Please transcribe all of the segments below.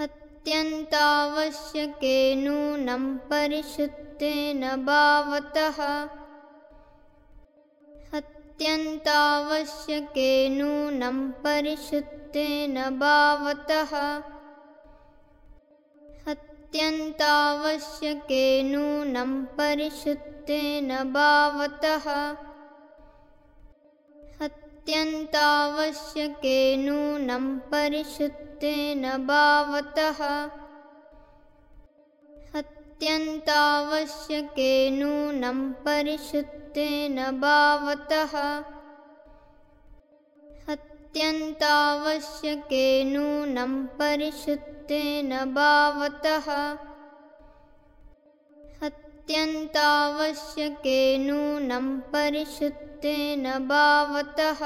अत्यन्तावश्यके नूनं परिशुद्धेन भावतः। अत्यन्तावश्यके नूनं परिशुद्धेन भावतः। अत्यन्तावश्यके नूनं परिशुद्धेन भावतः। अत्यन्तावश्यके नूनं परिशुद्धेन भावतः अत्यन्तावश्यके नूनं परिशुद्धेन भावतः अत्यन्तावश्यके नूनं परिशुद्धेन भावतः अत्यन्तावश्यके नूनं परिशुद्धेन भावतः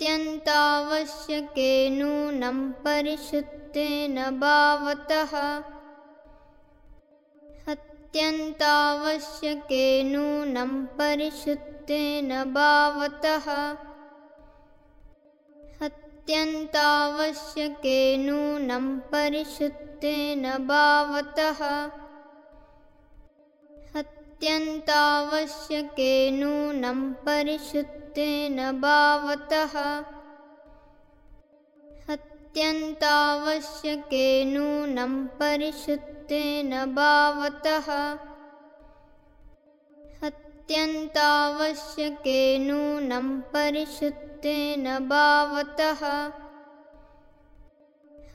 अत्यन्तावश्यके नूनं परिशुद्धेन भावतः। अत्यन्तावश्यके नूनं परिशुद्धेन भावतः। अत्यन्तावश्यके नूनं परिशुद्धेन भावतः। अत्यन्तावश्यके नूनं परिशुद्धेन भावतः अत्यन्तावश्यके नूनं परिशुद्धेन भावतः अत्यन्तावश्यके नूनं परिशुद्धेन भावतः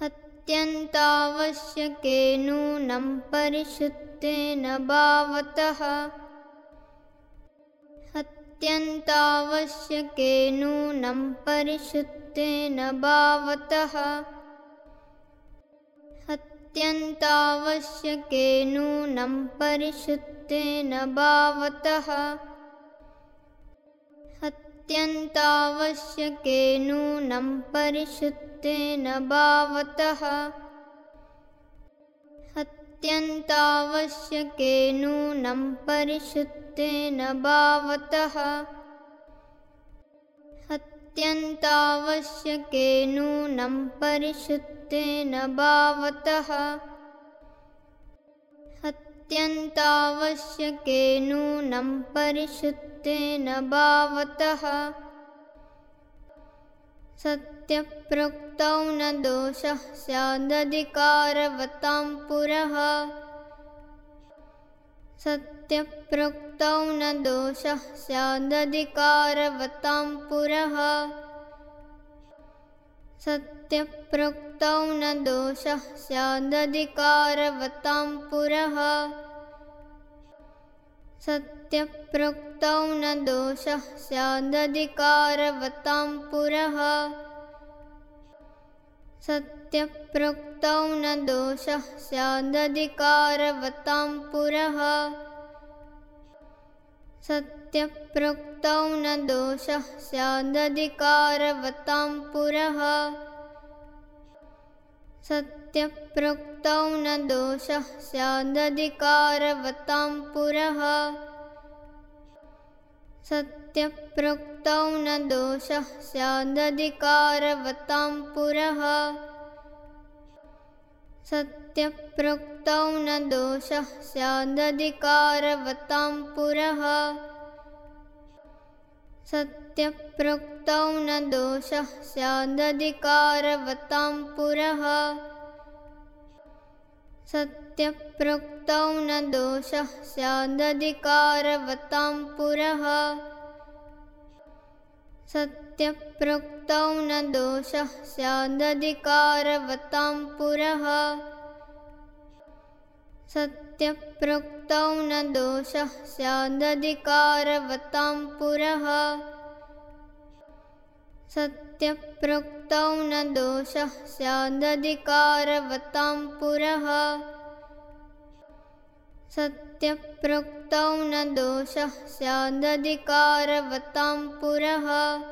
अत्यन्तावश्यके नूनं परिशुद्धेन भावतः अत्यन्तावश्यके नूनं परिशुद्धेन भावतः। अत्यन्तावश्यके नूनं परिशुद्धेन भावतः। अत्यन्तावश्यके नूनं परिशुद्धेन भावतः अत्यन्तावश्यके नूनं परिशुद्धेन भावतः। अत्यन्तावश्यके नूनं परिशुद्धेन भावतः। अत्यन्तावश्यके नूनं परिशुद्धेन भावतः सत्यप्रोक्तौ न दोषः स्यादधिकारवतां पुरः। सत्यप्रोक्तौ न दोषः स्यादधिकारवतां पुरः। सत्यप्रोक्तौ न दोषः स्यादधिकारवतां पुरः। सत्यप्रोक्तौ न दोषः स्यादधिकारवतां पुरः सत्यप्रोक्तौ न दोषः स्यादधिकारवतां पुरः। सत्यप्रोक्तौ न दोषः स्यादधिकारवतां पुरः। सत्यप्रोक्तौ न दोषः स्यादधिकारवतां पुरः सत्यप्रोक्तौ न दोषः स्यादधिकारवतां पुरः। सत्यप्रोक्तौ न दोषः स्यादधिकारवतां पुरः। सत्यप्रोक्तौ न दोषः स्यादधिकारवतां पुरः सत्यप्रोक्तौ न दोषः स्यादधिकारवतां पुरः। सत्यप्रोक्तौ न दोषः स्यादधिकारवतां पुरः। सत्यप्रोक्तौ न दोषः स्यादधिकारवतां पुरः सत्यप्रोक्तौ न दोषः स्यादधिकारवतां पुरः। सत्यप्रोक्तौ न दोषः स्यादधिकारवतां पुरः।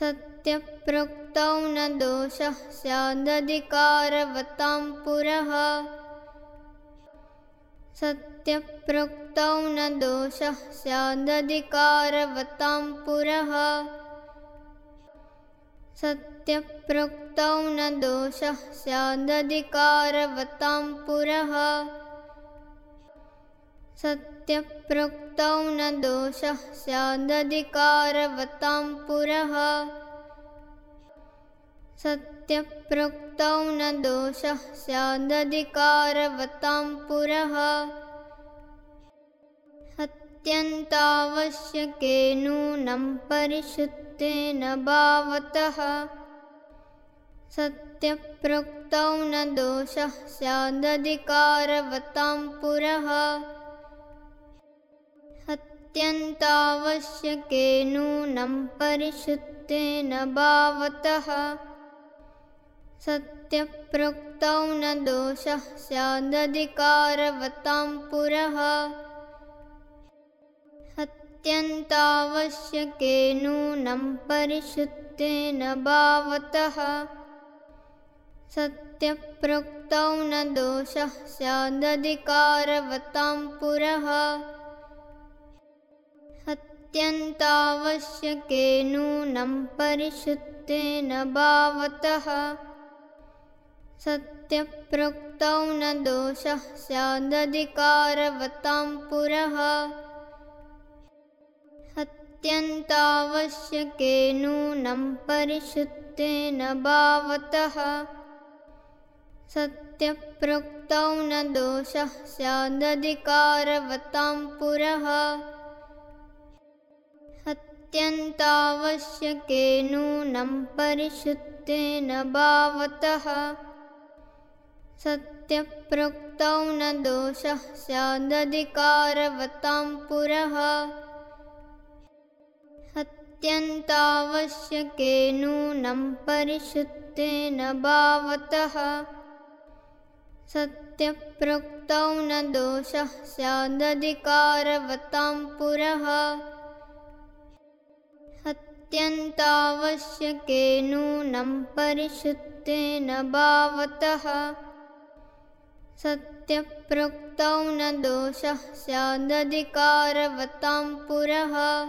सत्यप्रोक्तौ न दोषः स्यादधिकारवतां पुरः सत्यप्रोक्तौ न दोषः स्यादधिकारवतां पुरः। सत्यप्रोक्तौ न दोषः स्यादधिकारवतां पुरः। सत्यप्रोक्तौ न दोषः स्यादधिकारवतां पुरः सत्यप्रोक्तौ न दोषः स्यादधिकारवतां पुरः। अत्यन्तावश्यकेनूनं परिशुद्धेन भावतः। सत्यप्रोक्तौ न दोषः स्यादधिकारवतां पुरः। अत्यन्तावश्यकेनूनं परिशुद्धेन भावतः सत्यप्रोक्तौ न दोषः स्यादधिकारवतां पुरः। अत्यन्तावश्यकेनूनं परिशुद्धेन भावतः। सत्यप्रोक्तौ न दोषः स्यादधिकारवतां पुरः। अत्यन्तावश्यकेनूनं परिशुद्धेन भावतः सत्यप्रोक्तौ न दोषः स्यादधिकारवतां पुरः। अत्यन्तावश्यकेनूनं परिशुद्धेन भावतः। सत्यप्रोक्तौ न दोषः स्यादधिकारवतां पुरः। अत्यन्तावश्यकेनूनं परिशुद्धेन भावतः सत्यप्रोक्तौ न दोषः स्यादधिकारवतां पुरः। अत्यन्तावश्यकेनूनं परिशुद्धेन भावतः। सत्यप्रोक्तौ न दोषः स्यादधिकारवतां पुरः। अत्यन्तावश्यकेनूनं परिशुद्धेन भावतः सत्यप्रोक्तौ न दोषः स्यादधिकारवतां पुरः।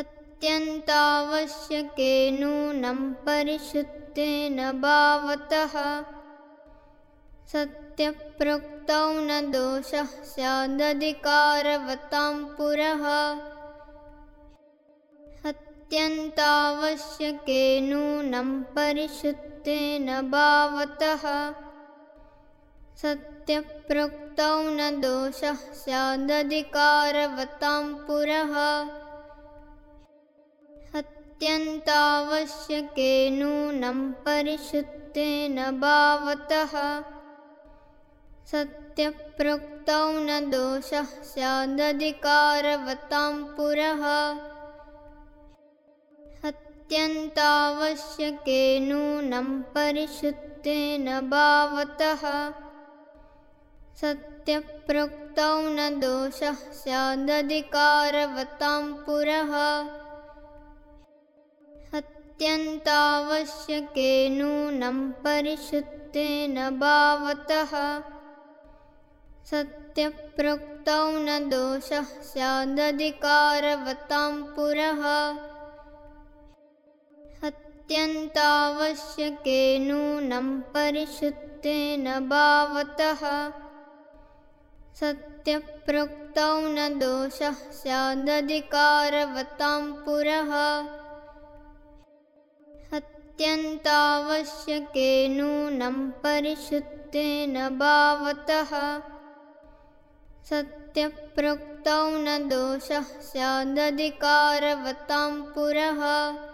अत्यन्तावश्यकेनूनं परिशुद्धेन भावतः। सत्यप्रोक्तौ न दोषः स्यादधिकारवतां पुरः। अत्यन्तावश्यकेनूनं परिशुद्धेन भावतः सत्यप्रोक्तौ न दोषः स्यादधिकारवतां पुरः। अत्यन्तावश्यकेनूनं परिशुद्धेन भावतः। सत्यप्रोक्तौ न दोषः स्यादधिकारवतां पुरः। अत्यन्तावश्यकेनूनं परिशुद्धेन भावतः सत्यप्रोक्तौ न दोषः स्यादधिकारवतां पुरः। अत्यन्तावश्यकेनूनं परिशुद्धेन भावतः। सत्यप्रोक्तौ न दोषः स्यादधिकारवतां पुरः अत्यन्तावश्यकेनूनं परिशुद्धेन भावतः सत्यप्रोक्तौ न दोषः स्यादधिकारवतां पुरः अत्यन्तावश्यकेनूनं परिशुद्धेन भावतः सत्यप्रोक्तौ न दोषः स्यादधिकारवतां पुरः। अत्यन्तावश्यकेनूनं परिशुद्धेन भावतः सत्यप्रोक्तौ न दोषः स्यादधिकारवतां पुरः। भावतः अत्यन्तावश्यकेनूनं परिशुद्धेन भावतः। सत्यप्रोक्तौ न दोषः स्यादधिकारवतां पुरः